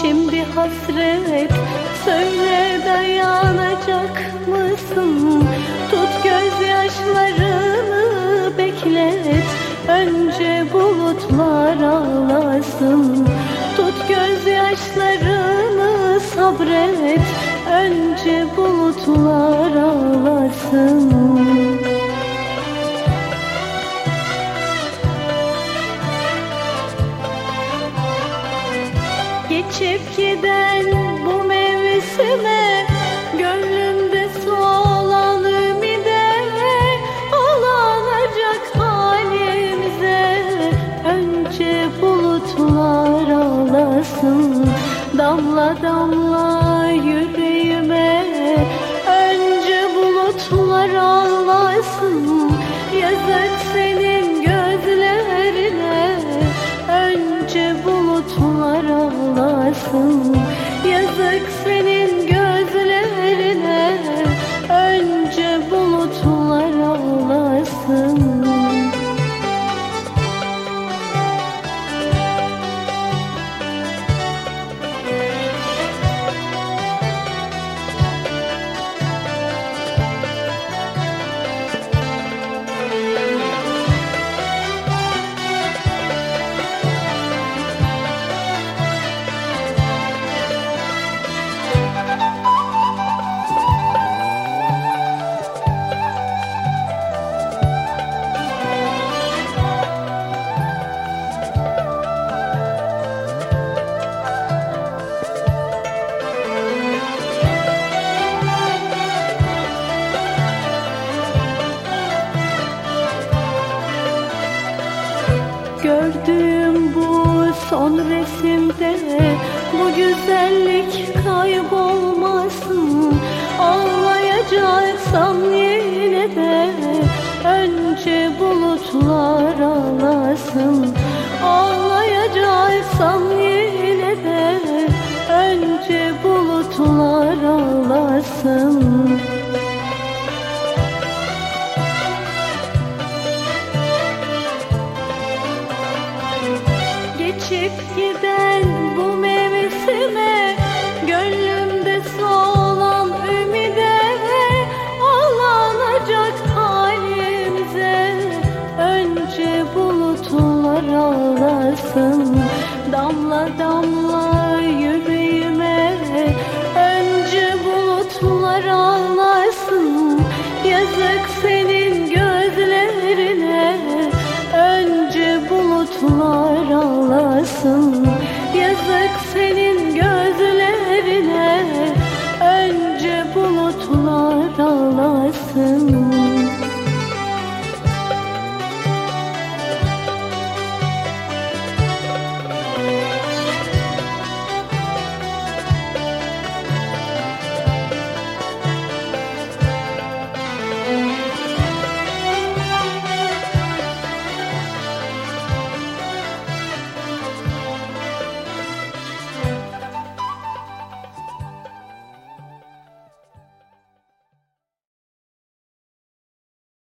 şimdi hasret. Söyle dayanacak mısın? Tut gözyaşlarını beklet. Önce bulutlar ağlasın. Tut gözyaşlarını sabret. Önce bulutlar ağlasın Geçip bu mevsime Gönlümde solan ümide Ağlanacak halimize. Önce bulutlar ağlasın Damla damla yüreğime. Önce bulutlar ağlasın Yazık bulutlar ağlasın Yazık senin son resimde Bu güzellik kaybolmasın. Ağlayacaksam yine de Önce bulutlar ağlasın. Ağlayacaksam yine de Önce bulutlar ağlasın giden bu mevsime Gönlümde solan ümide Ağlanacak halimize. Önce bulutlar ağlasın Damla damla yüreğime olsun